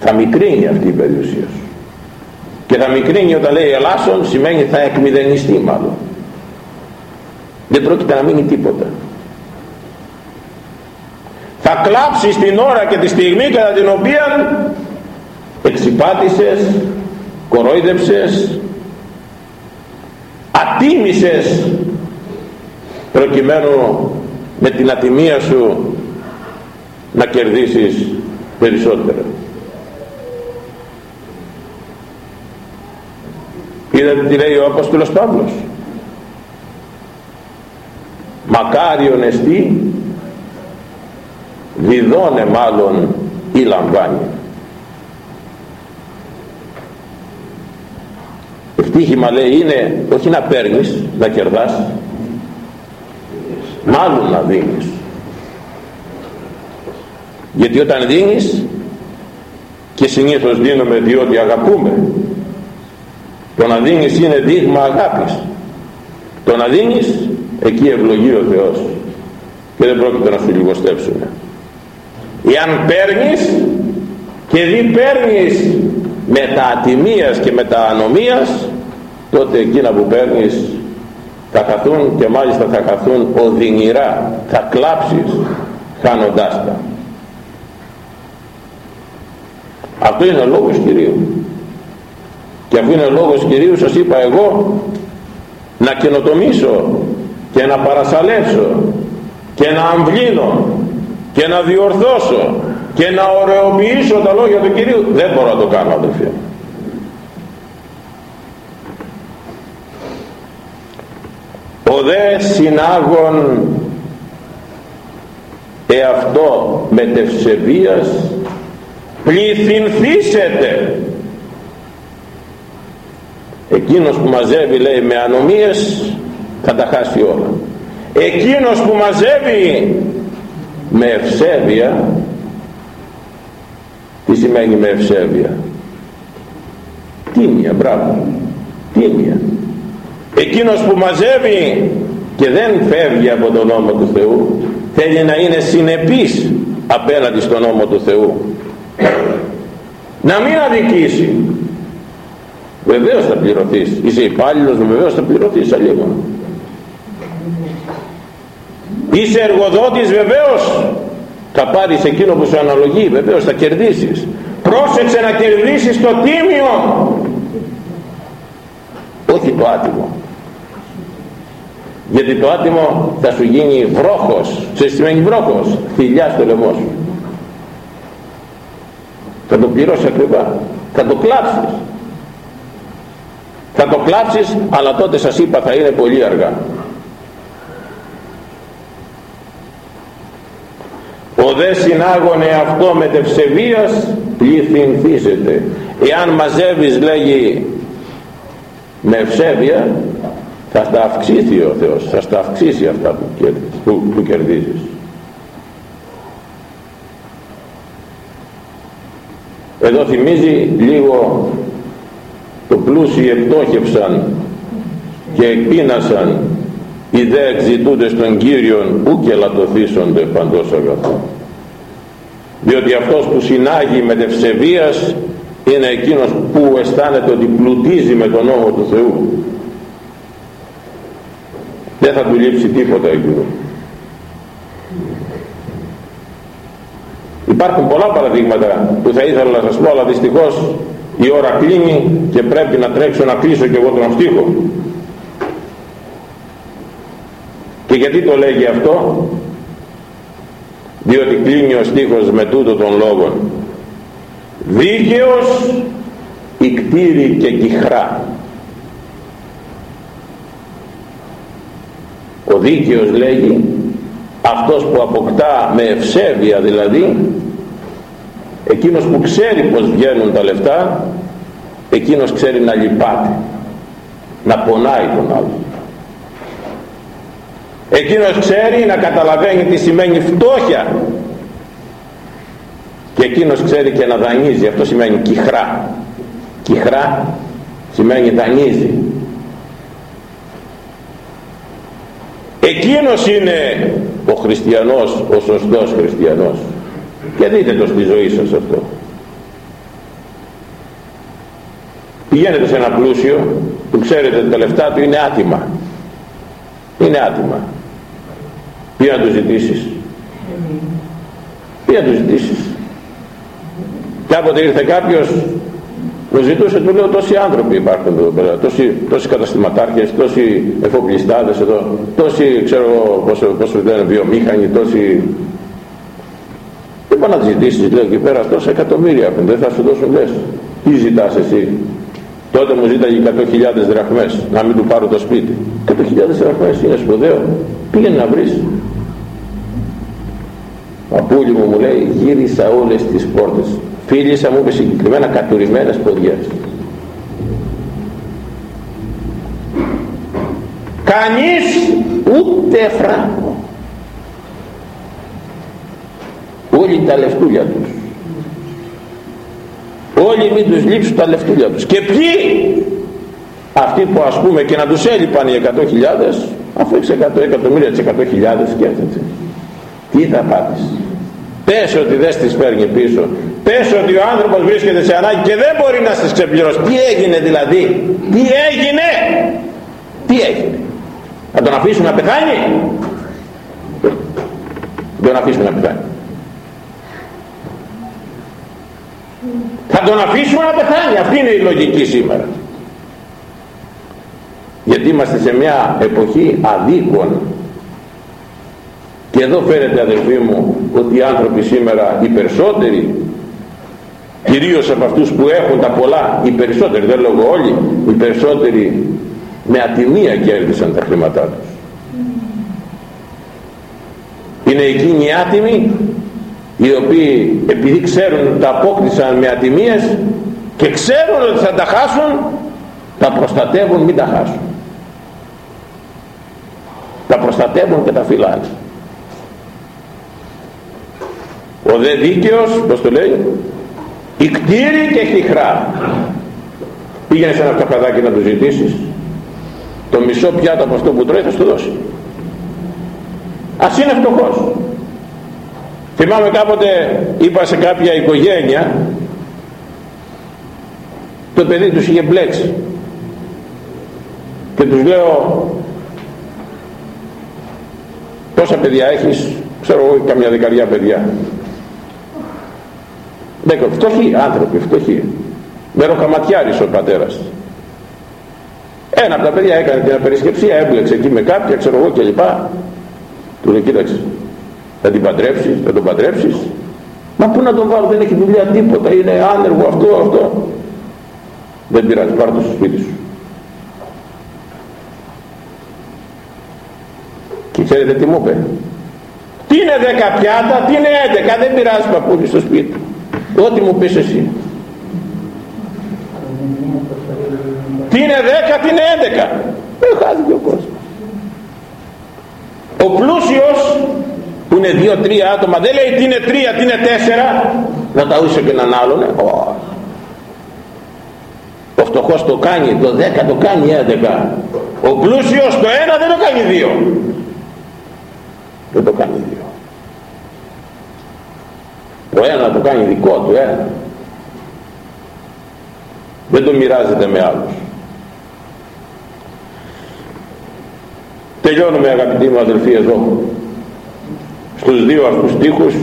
Speaker 1: Θα μικρύνει αυτή η περιουσία σου και θα μικρύνει όταν λέει ελάσσον σημαίνει θα εκμηδενιστεί μάλλον. Δεν πρόκειται να μείνει τίποτα. Θα κλάψεις την ώρα και τη στιγμή κατά την οποία εξυπάτησες κορόιδεψες ατίμησες προκειμένου με την ατιμία σου να κερδίσεις περισσότερα είδατε τι λέει ο Απόστολος Παύλος; Μακάριον εστί διδώνε μάλλον ή λαμβάνει ευτύχημα λέει είναι όχι να παίρνεις να κερδάς μάλλον να δίνεις. Γιατί όταν δίνεις και συνήθως δίνουμε διότι αγαπούμε το να δίνεις είναι δείγμα αγάπης. Το να δίνεις εκεί ευλογεί ο Θεός. Και δεν πρόκειται να σου λιγοστέψουν εάν παίρνεις και δι παίρνεις με τα ατιμίας και με τα ανομίας τότε εκείνα που παίρνεις θα χαθούν και μάλιστα θα χαθούν οδυνηρά. Θα κλάψεις χάνοντάς τα. Αυτό είναι ο λόγος Κυρίου και αφού είναι ο λόγος Κυρίου σας είπα εγώ να καινοτομήσω και να παρασαλεύσω και να αμβλύνω και να διορθώσω και να ωρεοποιήσω τα λόγια του Κυρίου. Δεν μπορώ να το κάνω αδελφοί. Ο δε συνάγων εαυτό μετευσεβίας πληθυνθήσετε εκείνος που μαζεύει λέει με ανομίες θα τα χάσει όλα. Εκείνος που μαζεύει με ευσέβεια τι σημαίνει με ευσέβεια; Τίμια μπράβο. Τίμια. Εκείνος που μαζεύει και δεν φεύγει από τον νόμο του Θεού θέλει να είναι συνεπής απέναντι στον νόμο του Θεού. Να μην αδικήσει βεβαίως θα πληρωθείς είσαι υπάλληλος βεβαίως θα πληρωθείς αλλήγον είσαι εργοδότης βεβαίως. Θα πάρεις εκείνο που σου αναλογεί βεβαίως θα κερδίσεις. Πρόσεξε να κερδίσεις το τίμιο. Όχι το άτιμο. Γιατί το άτιμο θα σου γίνει βρόχος. Σε σημαίνει βρόχος; Θηλιά στο λαιμό σου. Θα το πληρώσεις ακριβά. Θα το κλάψεις θα το κλάψεις αλλά τότε σας είπα θα είναι πολύ αργά. Ο δε συνάγωνε αυτό με τευσεβίας πληθυνθίζεται. Εάν μαζεύεις λέγει με ευσέβεια θα στα αυξήσει ο Θεός θα στα αυξήσει αυτά που, κερδίζεις, που, που κερδίζεις. Εδώ θυμίζει λίγο το πλούσιοι εκτόχευσαν και εκπίνασαν οι δε εξητούντες των Κύριων ου και λατωθήσονται παντός αγαθό διότι αυτός που συνάγει με τευσεβίας είναι εκείνος που αισθάνεται ότι πλουτίζει με τον νόμο του Θεού. Δεν θα του λείψει τίποτα εκείνο. Υπάρχουν πολλά παραδείγματα που θα ήθελα να σας πω αλλά δυστυχώς η ώρα κλείνει και πρέπει να τρέξω να κλείσω και εγώ τον στίχο. Και γιατί το λέγει αυτό; Διότι κλείνει ο στίχος με τούτο των λόγων δίκαιος η κτήρη και κυχρά ο δίκαιος λέγει αυτός που αποκτά με ευσέβεια δηλαδή εκείνος που ξέρει πως βγαίνουν τα λεφτά εκείνος ξέρει να λυπάται να πονάει τον άλλο. Εκείνος ξέρει να καταλαβαίνει τι σημαίνει φτώχεια. Και εκείνος ξέρει και να δανείζει. Αυτό σημαίνει κυχρά κυχρά σημαίνει δανείζει. Εκείνος είναι ο χριστιανός ο σωστός χριστιανός. Και δείτε το στη ζωή σας αυτό πηγαίνετε σε ένα πλούσιο που ξέρετε ότι τα λεφτά του είναι άτιμα είναι άτιμα τι να του ζητήσεις; Τι να του ζητήσεις; Κάποτε ήρθε κάποιος μου ζητούσε, του λέω τόσοι άνθρωποι υπάρχουν εδώ πέρα, τόσοι, τόσοι καταστηματάρχες, τόσοι εφοπλιστάδες εδώ, τόσοι ξέρω πώς, πώς λένε βιομήχανοι, τόσοι... Δεν μπορεί να τις ζητήσεις, λέω εκεί πέρα, τόσα εκατομμύρια δεν θα σου δώσουν λες. Τι ζητάς εσύ; Τότε μου ζήταγε 100.000 δραχμές, να μην του πάρω το σπίτι. 100.000 δραχμές είναι σπουδαίο. Πήγαινε να βρεις. Παππούλη μου μου λέει γύρισα όλες τις πόρτες φίλησα μου είπε συγκεκριμένα κατουρημένες ποδιές κανείς ούτε φράγκο όλοι τα λεφτούλια τους όλοι μην τους λείψουν τα λεφτούλια τους. Και ποιοι; Αυτοί που ας πούμε και να τους έλειπαν οι 100.000 αφού έχεις 100 εκατομμύρια τις 100.000 σκέφτεται τι θα πάθεις πες ότι δεν τις παίρνει πίσω. Πες ότι ο άνθρωπος βρίσκεται σε ανάγκη και δεν μπορεί να στις ξεπληρώσει. Τι έγινε δηλαδή; Τι έγινε; Τι έγινε; Θα τον αφήσουμε να πεθάνει; Δεν τον αφήσουμε να πεθάνει θα τον αφήσουμε να πεθάνει. Αυτή είναι η λογική σήμερα. Γιατί είμαστε σε μια εποχή αδίκων. Και εδώ φαίνεται αδελφοί μου ότι οι άνθρωποι σήμερα οι περισσότεροι κυρίως από αυτούς που έχουν τα πολλά οι περισσότεροι δεν λόγω όλοι οι περισσότεροι με ατιμία κέρδισαν τα χρήματά τους. Είναι εκείνοι οι άτιμοι οι οποίοι επειδή ξέρουν ότι τα απόκτησαν με ατιμίες και ξέρουν ότι θα τα χάσουν τα προστατεύουν μην τα χάσουν. Τα προστατεύουν και τα φυλάνε ο δε δίκαιος πως το λέει η κτήρη και χιχρά πήγαινε σε ένα φτωχαδάκι να του ζητήσεις. Το μισό πιάτο από αυτό που τρώει θα σου δώσει. Ας είναι φτωχός θυμάμαι κάποτε είπα σε κάποια οικογένεια το παιδί τους είχε μπλέξει και τους λέω πόσα παιδιά έχεις ξέρω εγώ καμιά δεκαριά παιδιά Δέκα, φτωχοί άνθρωποι, φτωχοί. Μεροκαματιάρης ο πατέρας. Ένα από τα παιδιά έκανε την απερισκεψία, έμπλεξε εκεί με κάποια, ξέρω εγώ και λοιπά. Του λέει, κοίταξε, θα την παντρέψεις, θα τον παντρέψεις. Μα πού να τον βάλω, δεν έχει δουλειά τίποτα, είναι άνεργο αυτό, αυτό. Δεν πειράζει, πάρ' το στο σπίτι σου. Και ξέρετε τι μου είπε; Τι είναι δέκα πιάτα, τι είναι έντεκα, δεν πειράζει παππούλη στο σπίτι. Ό,τι μου πεις εσύ. Τι είναι δέκα, τι είναι έντεκα. Δεν χάθηκε ο κόσμος. Ο πλούσιος που είναι δύο-τρία άτομα δεν λέει τι είναι τρία, τι είναι τέσσερα να τα ούσε και έναν άλλον. Oh. Ο φτωχός το κάνει, το δέκα το κάνει έντεκα. Ο πλούσιος το ένα δεν το κάνει δύο. Δεν το κάνει δύο ο ένα το κάνει δικό του ένα δεν το μοιράζεται με άλλους τελειώνουμε αγαπητοί μου αδελφοί εδώ στους δύο αυτούς στίχους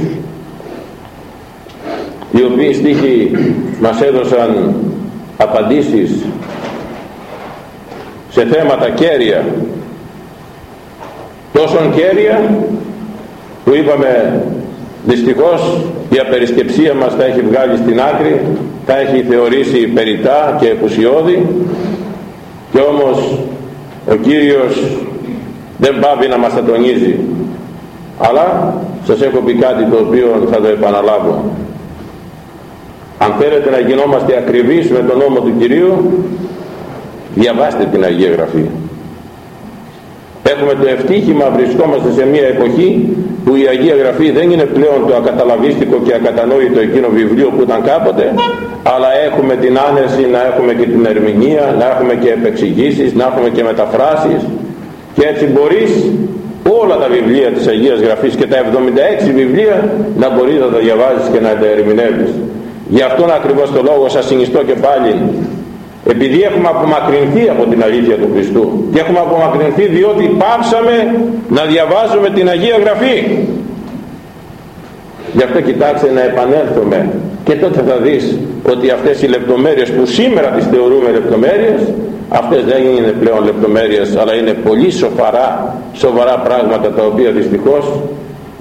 Speaker 1: οι οποίοι στίχοι μας έδωσαν απαντήσεις σε θέματα κέρια. Τόσον κέρια που είπαμε δυστυχώς η απερισκεψία μας τα έχει βγάλει στην άκρη τα έχει θεωρήσει περιτά και επουσιώδη και όμως ο Κύριος δεν πάβει να μας ατονίζει αλλά σας έχω πει κάτι το οποίο θα το επαναλάβω. Αν θέλετε να γινόμαστε ακριβείς με τον νόμο του Κυρίου διαβάστε την Αγία Γραφή. Έχουμε το ευτύχημα βρισκόμαστε σε μια εποχή που η Αγία Γραφή δεν είναι πλέον το ακαταλαβίστικο και ακατανόητο εκείνο βιβλίο που ήταν κάποτε αλλά έχουμε την άνεση να έχουμε και την ερμηνεία να έχουμε και επεξηγήσεις να έχουμε και μεταφράσεις. Και έτσι μπορείς όλα τα βιβλία της Αγίας Γραφής και τα 76 βιβλία να μπορείς να τα διαβάζεις και να τα ερμηνεύεις. Γι' αυτόν ακριβώς το λόγο σας συνιστώ και πάλι επειδή έχουμε απομακρυνθεί από την αλήθεια του Χριστού και έχουμε απομακρυνθεί διότι πάψαμε να διαβάζουμε την Αγία Γραφή. Γι' αυτό κοιτάξτε να επανέλθουμε και τότε θα δεις ότι αυτές οι λεπτομέρειες που σήμερα τις θεωρούμε λεπτομέρειες αυτές δεν είναι πλέον λεπτομέρειες αλλά είναι πολύ σοβαρά σοβαρά πράγματα τα οποία δυστυχώς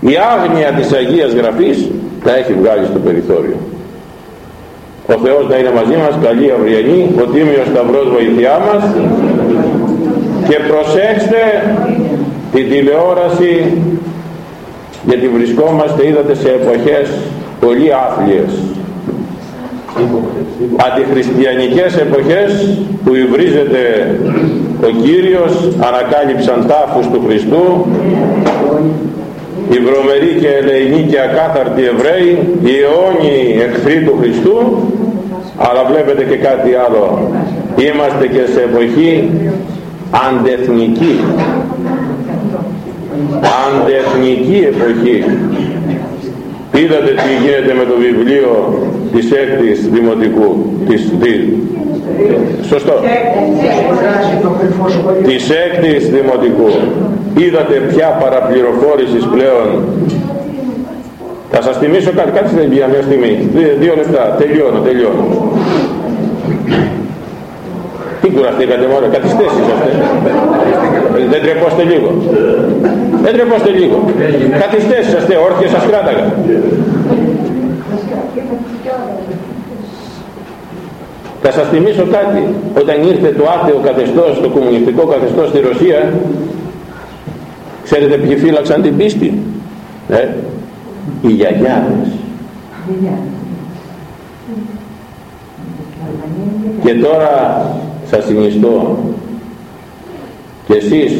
Speaker 1: η άγνοια της Αγίας Γραφής τα έχει βγάλει στο περιθώριο. Ο Θεός να είναι μαζί μας, καλή αυριανή, ο Τίμιος Σταυρός βοηθειά μας και προσέξτε την τηλεόραση γιατί βρισκόμαστε, είδατε, σε εποχές πολύ άθλιες αντιχριστιανικές εποχές που υβρίζεται ο Κύριος ανακάλυψαν τάφους του Χριστού. Οι βρωμεροί και ελεηνοί και ακάθαρτοι Εβραίοι οι αιώνιοι εχθροί του Χριστού. Αλλά βλέπετε και κάτι άλλο. Είμαστε και σε εποχή αντεθνική. Αντεθνική εποχή. Είδατε τι γίνεται με το βιβλίο της έκτης δημοτικού της, της, σωστό. Της έκτης δημοτικού. Είδατε ποια παραπληροφόρηση πλέον. Θα σας θυμίσω κάτι, κάτι στην μια στιγμή. Δύο λεπτά, τελειώνω, τελειώνω. Τι κουραστήκατε μόνο, καθυστές είσαστε δεν τρεπώστε λίγο. Δεν τρεπώστε λίγο. Καθυστές είσαστε, όρθιες σας κράταγα θα σας θυμίσω κάτι. Όταν ήρθε το άθεο καθεστώς το κομμουνιστικό καθεστώς στη Ρωσία ξέρετε ποιοι φύλαξαν την πίστη; Ε; οι γιαγιάδες. Και τώρα σας συνιστώ και εσείς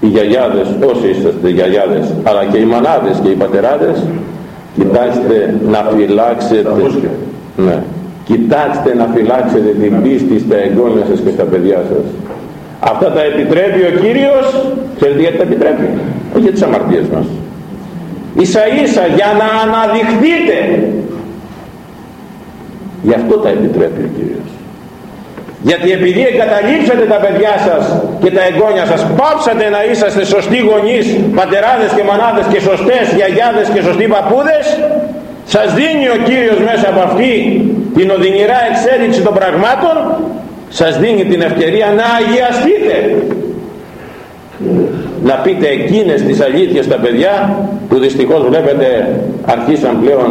Speaker 1: οι γιαγιάδες όσοι είσαστε γιαγιάδες αλλά και οι μανάδες και οι πατεράδες κοιτάξτε να φυλάξετε ναι, κοιτάξτε να φυλάξετε την πίστη στα εγγόνια σας και στα παιδιά σας. Αυτά τα επιτρέπει ο Κύριος ξέρετε γιατί τα επιτρέπει; Όχι για τις αμαρτίες μας. Ίσα ίσα για να αναδειχθείτε. Γι' αυτό τα επιτρέπει ο Κύριος γιατί επειδή εγκαταλείψατε τα παιδιά σας και τα εγγόνια σας πάψατε να είσαστε σωστοί γονείς πατεράδες και μανάδες και σωστές γιαγιάδες και σωστοί παππούδες σας δίνει ο Κύριος μέσα από αυτή την οδυνηρά εξέλιξη των πραγμάτων σας δίνει την ευκαιρία να αγιαστείτε. Να πείτε εκείνες τις αλήθειες στα παιδιά που δυστυχώς βλέπετε αρχίσαν πλέον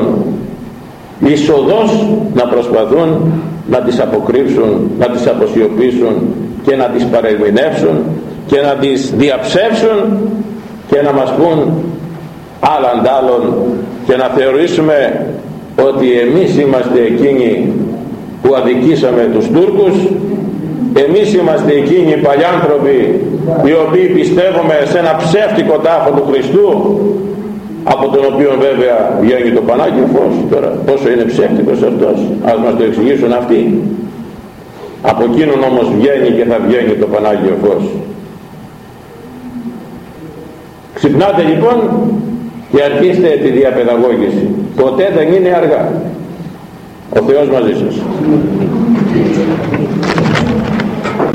Speaker 1: είσοδος να προσπαθούν να τις αποκρύψουν, να τις αποσιωπήσουν και να τις παρεμεινεύσουν και να τις διαψεύσουν και να μας πούν άλλαν άλλων και να θεωρήσουμε ότι εμείς είμαστε εκείνοι που αδικήσαμε τους Τούρκους εμείς είμαστε εκείνοι οι παλιάνθρωποι οι οποίοι πιστεύουμε σε ένα ψεύτικο τάφο του Χριστού από τον οποίο βέβαια βγαίνει το Πανάγιο Φως τώρα πόσο είναι ψεύτικος αυτός. Ας μας το εξηγήσουν αυτοί. Από εκείνον όμως βγαίνει και θα βγαίνει το Πανάγιο Φως. Ξυπνάτε λοιπόν και αρχίστε τη διαπαιδαγώγηση. Ποτέ δεν είναι αργά. Ο Θεός μαζί σας